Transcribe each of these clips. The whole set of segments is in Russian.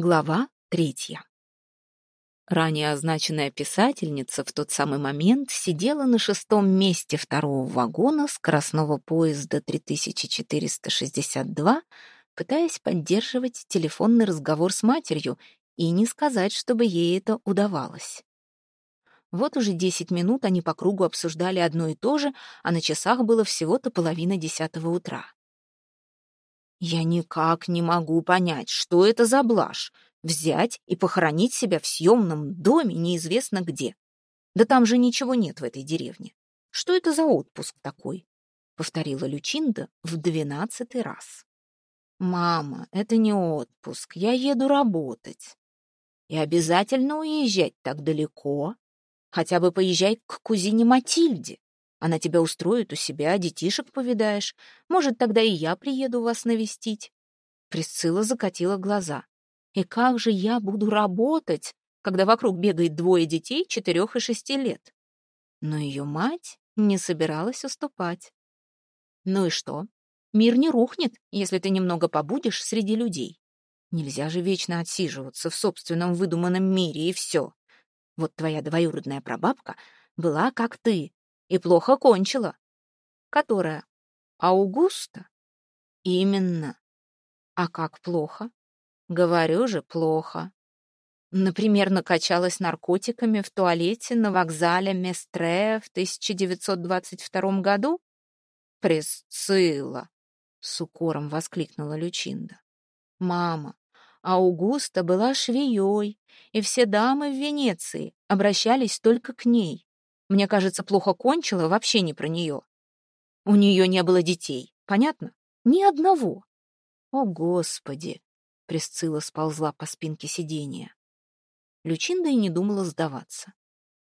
Глава третья. Ранее означенная писательница в тот самый момент сидела на шестом месте второго вагона скоростного поезда 3462, пытаясь поддерживать телефонный разговор с матерью и не сказать, чтобы ей это удавалось. Вот уже десять минут они по кругу обсуждали одно и то же, а на часах было всего-то половина десятого утра. Я никак не могу понять, что это за блажь — взять и похоронить себя в съемном доме неизвестно где. Да там же ничего нет в этой деревне. Что это за отпуск такой? — повторила Лючинда в двенадцатый раз. «Мама, это не отпуск, я еду работать. И обязательно уезжать так далеко. Хотя бы поезжай к кузине Матильде. Она тебя устроит у себя, детишек повидаешь. Может, тогда и я приеду вас навестить». Присцилла закатила глаза. «И как же я буду работать, когда вокруг бегает двое детей четырех и шести лет?» Но ее мать не собиралась уступать. «Ну и что? Мир не рухнет, если ты немного побудешь среди людей. Нельзя же вечно отсиживаться в собственном выдуманном мире, и все. Вот твоя двоюродная прабабка была как ты, и плохо кончила. Которая? Аугуста? Именно. А как плохо? Говорю же, плохо. Например, накачалась наркотиками в туалете на вокзале Местре в 1922 году? Пресцилла! С укором воскликнула Лючинда. Мама, Аугуста была швеей, и все дамы в Венеции обращались только к ней. Мне кажется, плохо кончила, вообще не про нее. У нее не было детей, понятно? Ни одного. О, Господи! Присцилла сползла по спинке сиденья. Лючинда и не думала сдаваться.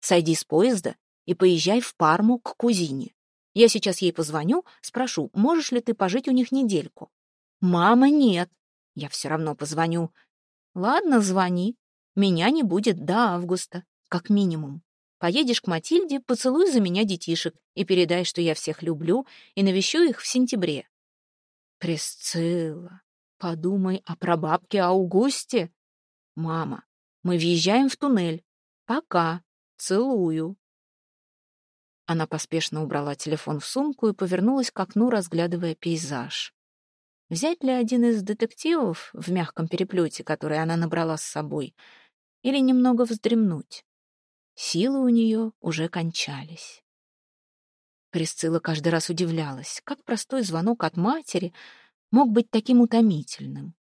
Сойди с поезда и поезжай в Парму к кузине. Я сейчас ей позвоню, спрошу, можешь ли ты пожить у них недельку. Мама, нет. Я все равно позвоню. Ладно, звони. Меня не будет до августа, как минимум. Поедешь к Матильде, поцелуй за меня детишек и передай, что я всех люблю, и навещу их в сентябре. Пресцилла, подумай о прабабке Аугусте. Мама, мы въезжаем в туннель. Пока. Целую. Она поспешно убрала телефон в сумку и повернулась к окну, разглядывая пейзаж. Взять ли один из детективов в мягком переплете, который она набрала с собой, или немного вздремнуть? Силы у нее уже кончались. Присцилла каждый раз удивлялась, как простой звонок от матери мог быть таким утомительным.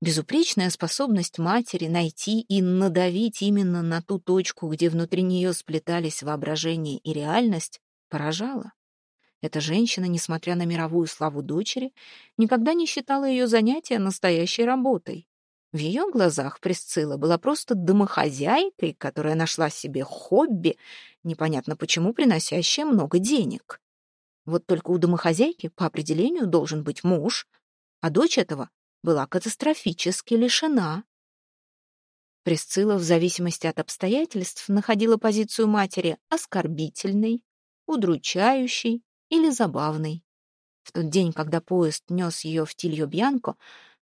Безупречная способность матери найти и надавить именно на ту точку, где внутри нее сплетались воображение и реальность, поражала. Эта женщина, несмотря на мировую славу дочери, никогда не считала ее занятия настоящей работой. В ее глазах Присцилла была просто домохозяйкой, которая нашла себе хобби, непонятно почему приносящее много денег. Вот только у домохозяйки по определению должен быть муж, а дочь этого была катастрофически лишена. Присцилла в зависимости от обстоятельств находила позицию матери оскорбительной, удручающей или забавной. В тот день, когда поезд нес ее в Тильо-Бьянко,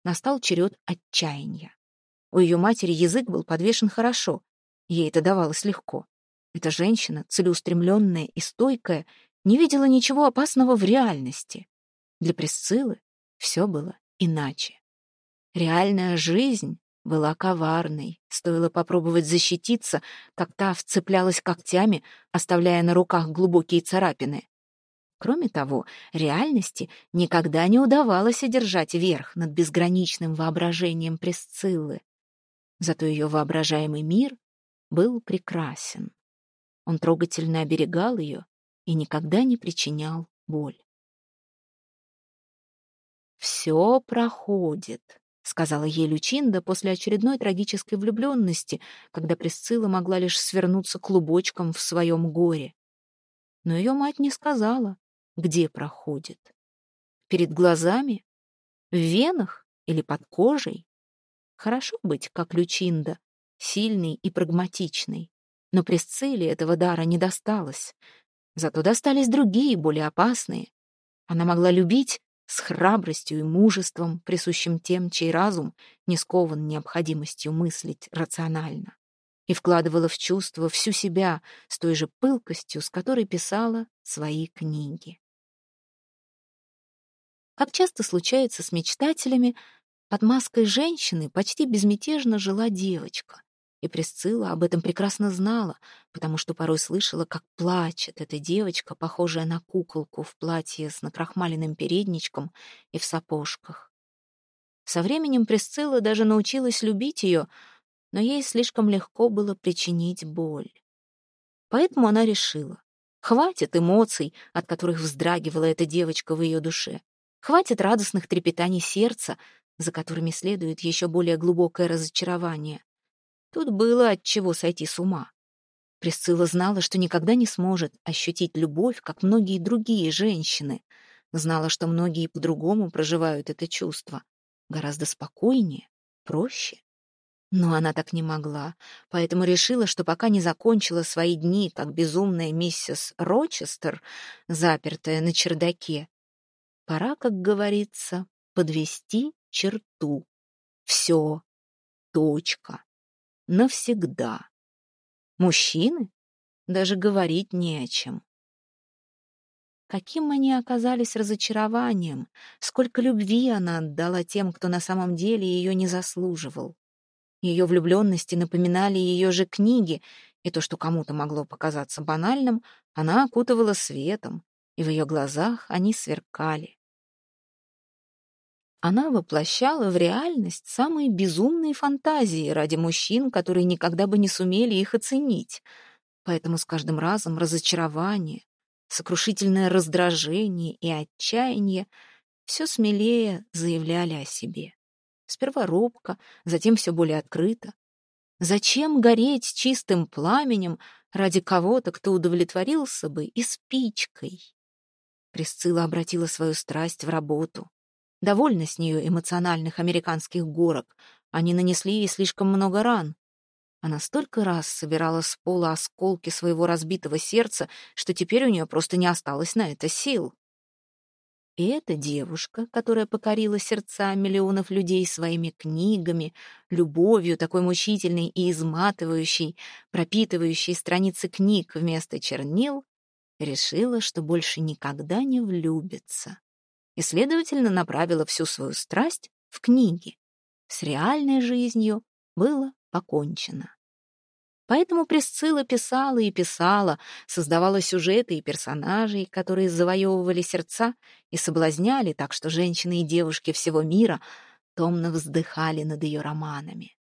настал черед отчаяния. У ее матери язык был подвешен хорошо, ей это давалось легко. Эта женщина, целеустремленная и стойкая, не видела ничего опасного в реальности. Для Пресциллы все было иначе. Реальная жизнь была коварной. Стоило попробовать защититься, как та вцеплялась когтями, оставляя на руках глубокие царапины. Кроме того, реальности никогда не удавалось одержать верх над безграничным воображением Пресциллы. Зато ее воображаемый мир был прекрасен. Он трогательно оберегал ее и никогда не причинял боль. «Все проходит», — сказала ей Лючинда после очередной трагической влюбленности, когда Пресцилла могла лишь свернуться клубочком в своем горе. Но ее мать не сказала, где проходит. Перед глазами? В венах или под кожей? Хорошо быть, как Лючинда, сильный и прагматичный. Но Пресцилле этого дара не досталось. Зато достались другие, более опасные. Она могла любить с храбростью и мужеством, присущим тем, чей разум не скован необходимостью мыслить рационально, и вкладывала в чувство всю себя с той же пылкостью, с которой писала свои книги. Как часто случается с мечтателями, под маской женщины почти безмятежно жила девочка. И Присцилла об этом прекрасно знала, потому что порой слышала, как плачет эта девочка, похожая на куколку в платье с накрахмаленным передничком и в сапожках. Со временем Присцилла даже научилась любить ее, но ей слишком легко было причинить боль. Поэтому она решила, хватит эмоций, от которых вздрагивала эта девочка в ее душе. Хватит радостных трепетаний сердца, за которыми следует еще более глубокое разочарование. Тут было от чего сойти с ума. Присцилла знала, что никогда не сможет ощутить любовь, как многие другие женщины. Знала, что многие по-другому проживают это чувство. Гораздо спокойнее, проще. Но она так не могла, поэтому решила, что пока не закончила свои дни, как безумная миссис Рочестер, запертая на чердаке, пора, как говорится, подвести черту. Все. Точка навсегда. Мужчины? Даже говорить не о чем. Каким они оказались разочарованием, сколько любви она отдала тем, кто на самом деле ее не заслуживал. Ее влюбленности напоминали ее же книги, и то, что кому-то могло показаться банальным, она окутывала светом, и в ее глазах они сверкали. Она воплощала в реальность самые безумные фантазии ради мужчин, которые никогда бы не сумели их оценить. Поэтому с каждым разом разочарование, сокрушительное раздражение и отчаяние все смелее заявляли о себе. Сперва робко, затем все более открыто. Зачем гореть чистым пламенем ради кого-то, кто удовлетворился бы и спичкой? Присцилла обратила свою страсть в работу. Довольно с нее эмоциональных американских горок. Они нанесли ей слишком много ран. Она столько раз собирала с пола осколки своего разбитого сердца, что теперь у нее просто не осталось на это сил. И эта девушка, которая покорила сердца миллионов людей своими книгами, любовью такой мучительной и изматывающей, пропитывающей страницы книг вместо чернил, решила, что больше никогда не влюбится и, следовательно, направила всю свою страсть в книги. С реальной жизнью было покончено. Поэтому Присцилла писала и писала, создавала сюжеты и персонажей, которые завоевывали сердца и соблазняли так, что женщины и девушки всего мира томно вздыхали над ее романами.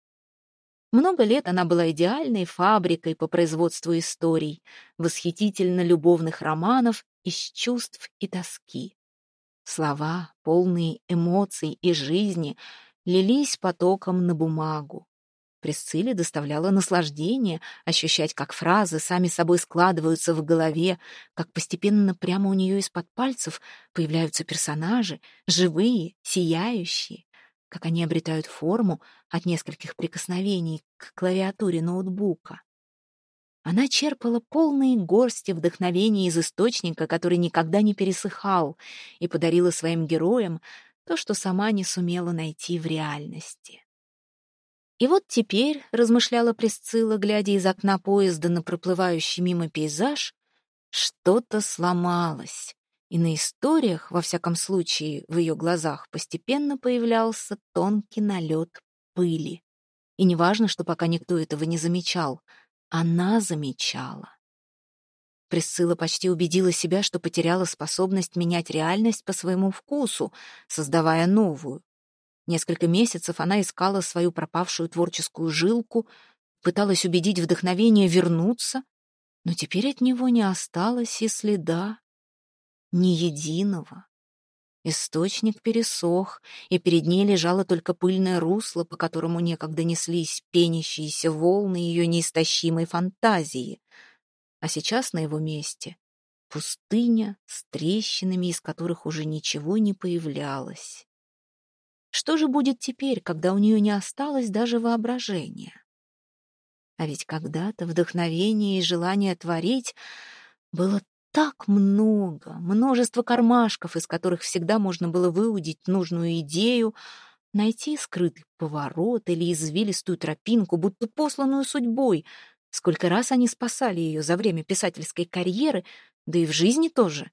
Много лет она была идеальной фабрикой по производству историй, восхитительно любовных романов из чувств и тоски. Слова, полные эмоций и жизни, лились потоком на бумагу. Присцилле доставляло наслаждение ощущать, как фразы сами собой складываются в голове, как постепенно прямо у нее из-под пальцев появляются персонажи, живые, сияющие, как они обретают форму от нескольких прикосновений к клавиатуре ноутбука. Она черпала полные горсти вдохновения из источника, который никогда не пересыхал, и подарила своим героям то, что сама не сумела найти в реальности. И вот теперь, размышляла Пресцилла, глядя из окна поезда на проплывающий мимо пейзаж, что-то сломалось, и на историях, во всяком случае, в ее глазах постепенно появлялся тонкий налет пыли. И неважно, что пока никто этого не замечал — она замечала. Присцилла почти убедила себя, что потеряла способность менять реальность по своему вкусу, создавая новую. Несколько месяцев она искала свою пропавшую творческую жилку, пыталась убедить вдохновение вернуться, но теперь от него не осталось и следа, ни единого. Источник пересох, и перед ней лежало только пыльное русло, по которому некогда неслись пенящиеся волны ее неистощимой фантазии. А сейчас на его месте пустыня с трещинами, из которых уже ничего не появлялось. Что же будет теперь, когда у нее не осталось даже воображения? А ведь когда-то вдохновение и желание творить было так много, множество кармашков, из которых всегда можно было выудить нужную идею, найти скрытый поворот или извилистую тропинку, будто посланную судьбой. Сколько раз они спасали ее за время писательской карьеры, да и в жизни тоже.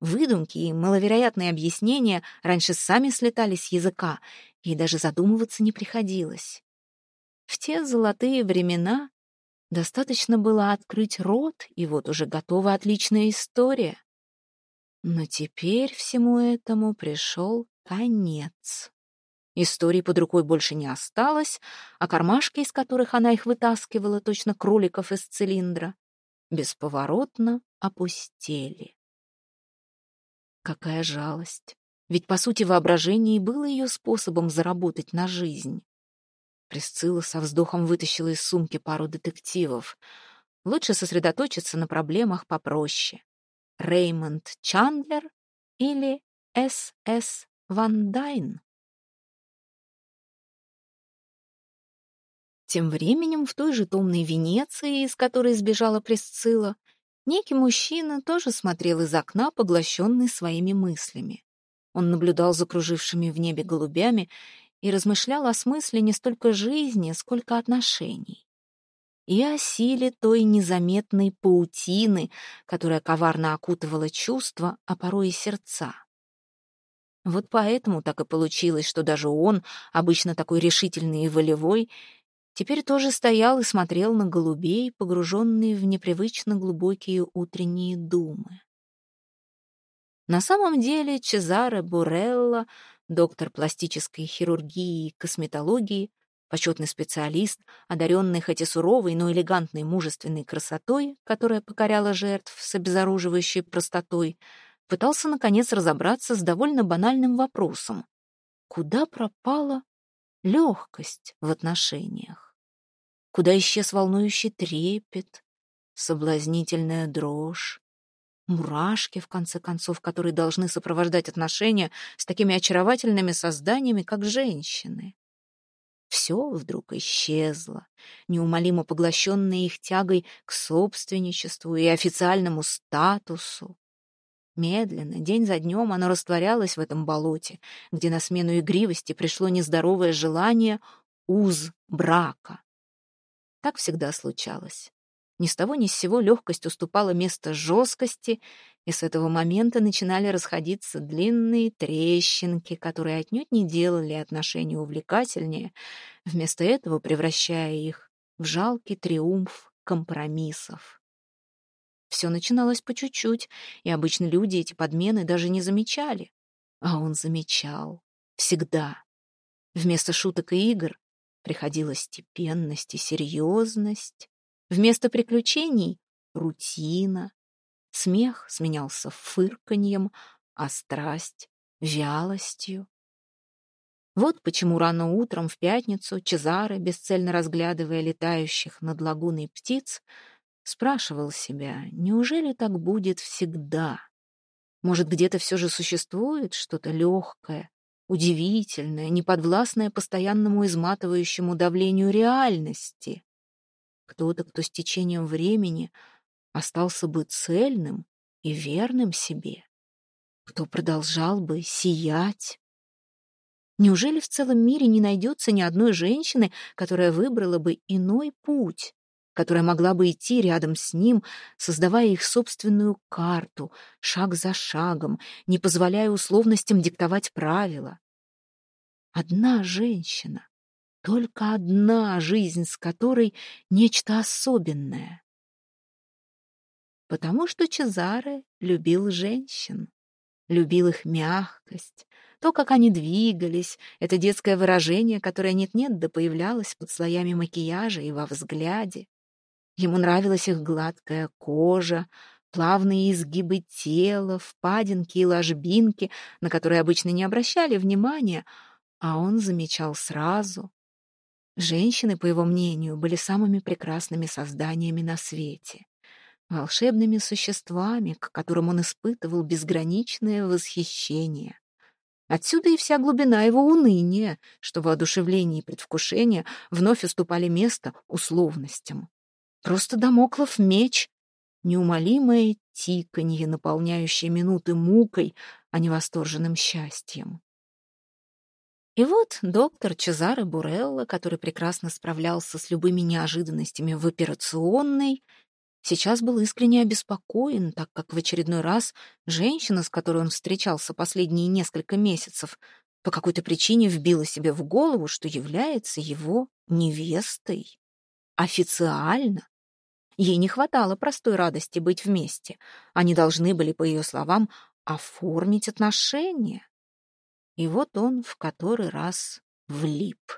Выдумки и маловероятные объяснения раньше сами слетали с языка, и даже задумываться не приходилось. В те золотые времена достаточно было открыть рот, и вот уже готова отличная история. Но теперь всему этому пришел конец. Истории под рукой больше не осталось, а кармашки, из которых она их вытаскивала, точно кроликов из цилиндра, бесповоротно опустели. Какая жалость. Ведь, по сути, воображение и было ее способом заработать на жизнь. Присцилла со вздохом вытащила из сумки пару детективов. Лучше сосредоточиться на проблемах попроще. Реймонд Чандлер или С.С. Ван Дайн? Тем временем в той же томной Венеции, из которой сбежала Присцилла, Некий мужчина тоже смотрел из окна, поглощенный своими мыслями. Он наблюдал за кружившими в небе голубями и размышлял о смысле не столько жизни, сколько отношений. И о силе той незаметной паутины, которая коварно окутывала чувства, а порой и сердца. Вот поэтому так и получилось, что даже он, обычно такой решительный и волевой, теперь тоже стоял и смотрел на голубей, погруженные в непривычно глубокие утренние думы. На самом деле Чезаре Бурелло, доктор пластической хирургии и косметологии, почетный специалист, одаренный хоть и суровой, но элегантной мужественной красотой, которая покоряла жертв с обезоруживающей простотой, пытался, наконец, разобраться с довольно банальным вопросом. Куда пропала легкость в отношениях? Куда исчез волнующий трепет, соблазнительная дрожь, мурашки, в конце концов, которые должны сопровождать отношения с такими очаровательными созданиями, как женщины? Все вдруг исчезло, неумолимо поглощенное их тягой к собственничеству и официальному статусу. Медленно, день за днем, оно растворялось в этом болоте, где на смену игривости пришло нездоровое желание уз брака. Так всегда случалось. Ни с того ни с сего легкость уступала место жесткости, и с этого момента начинали расходиться длинные трещинки, которые отнюдь не делали отношения увлекательнее, вместо этого превращая их в жалкий триумф компромиссов. Все начиналось по чуть-чуть, и обычно люди эти подмены даже не замечали. А он замечал. Всегда. Вместо шуток и игр приходила степенность и серьезность. Вместо приключений — рутина. Смех сменялся фырканьем, а страсть — вялостью. Вот почему рано утром в пятницу Чезаре, бесцельно разглядывая летающих над лагуной птиц, Спрашивал себя, неужели так будет всегда? Может, где-то все же существует что-то легкое, удивительное, неподвластное постоянному изматывающему давлению реальности? Кто-то, кто с течением времени остался бы цельным и верным себе, кто продолжал бы сиять. Неужели в целом мире не найдется ни одной женщины, которая выбрала бы иной путь, которая могла бы идти рядом с ним, создавая их собственную карту, шаг за шагом, не позволяя условностям диктовать правила. Одна женщина, только одна жизнь, с которой нечто особенное. Потому что Чезаре любил женщин, любил их мягкость, то, как они двигались, это детское выражение, которое нет-нет да появлялось под слоями макияжа и во взгляде. Ему нравилась их гладкая кожа, плавные изгибы тела, впадинки и ложбинки, на которые обычно не обращали внимания, а он замечал сразу. Женщины, по его мнению, были самыми прекрасными созданиями на свете, волшебными существами, к которым он испытывал безграничное восхищение. Отсюда и вся глубина его уныния, что воодушевление и предвкушение вновь уступали место условностям. Просто домоклов меч. неумолимое тиканье, наполняющее минуты мукой, а не восторженным счастьем. И вот доктор Чезаре Бурелло, который прекрасно справлялся с любыми неожиданностями в операционной, сейчас был искренне обеспокоен, так как в очередной раз женщина, с которой он встречался последние несколько месяцев, по какой-то причине вбила себе в голову, что является его невестой. Официально. Ей не хватало простой радости быть вместе. Они должны были, по ее словам, оформить отношения. И вот он в который раз влип.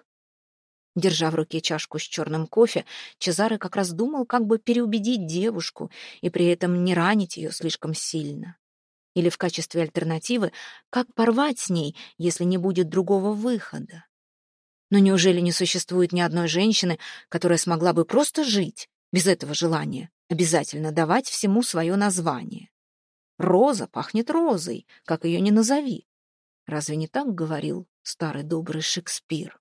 Держа в руке чашку с черным кофе, Чезаре как раз думал, как бы переубедить девушку и при этом не ранить ее слишком сильно. Или в качестве альтернативы, как порвать с ней, если не будет другого выхода. Но неужели не существует ни одной женщины, которая смогла бы просто жить, без этого желания обязательно давать всему свое название. Роза пахнет розой, как ее ни назови. Разве не так говорил старый добрый Шекспир?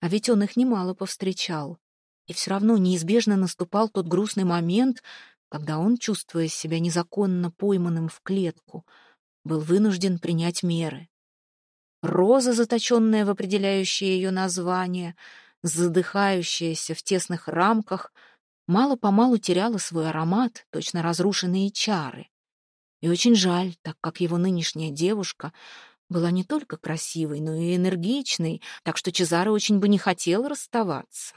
А ведь он их немало повстречал. И все равно неизбежно наступал тот грустный момент, когда он, чувствуя себя незаконно пойманным в клетку, был вынужден принять меры. Роза, заточенная в определяющее ее название, задыхающаяся в тесных рамках, мало-помалу теряла свой аромат, точно разрушенные чары. И очень жаль, так как его нынешняя девушка была не только красивой, но и энергичной, так что Чезаре очень бы не хотел расставаться.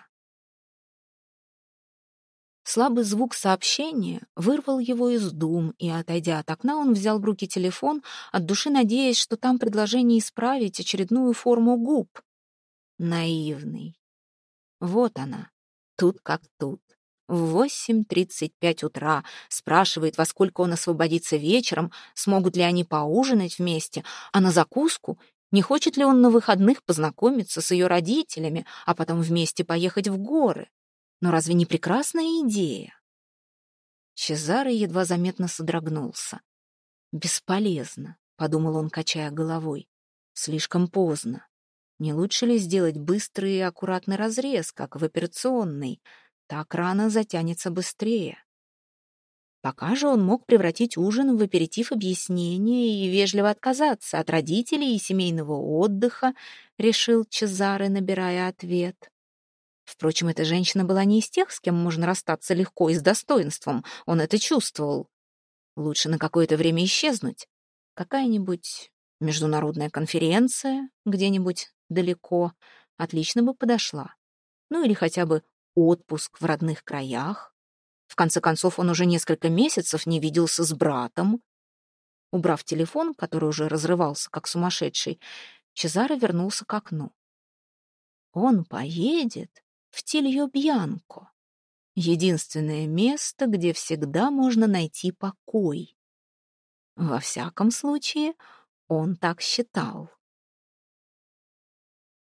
Слабый звук сообщения вырвал его из дум, и, отойдя от окна, он взял в руки телефон, от души надеясь, что там предложение исправить очередную форму губ. Наивный. Вот она, тут как тут. В 8.35 утра спрашивает, во сколько он освободится вечером, смогут ли они поужинать вместе, а на закуску не хочет ли он на выходных познакомиться с ее родителями, а потом вместе поехать в горы. Но разве не прекрасная идея? Чезаре едва заметно содрогнулся. «Бесполезно», — подумал он, качая головой. «Слишком поздно. Не лучше ли сделать быстрый и аккуратный разрез, как в операционной? Так рана затянется быстрее. Пока же он мог превратить ужин в аперитив объяснения и вежливо отказаться от родителей и семейного отдыха, решил Чезаре, набирая ответ. Впрочем, эта женщина была не из тех, с кем можно расстаться легко и с достоинством. Он это чувствовал. Лучше на какое-то время исчезнуть. Какая-нибудь международная конференция где-нибудь далеко, отлично бы подошла. Ну или хотя бы отпуск в родных краях. В конце концов, он уже несколько месяцев не виделся с братом. Убрав телефон, который уже разрывался, как сумасшедший, Чезаро вернулся к окну. Он поедет в Тильо-Бьянко, единственное место, где всегда можно найти покой. Во всяком случае, он так считал.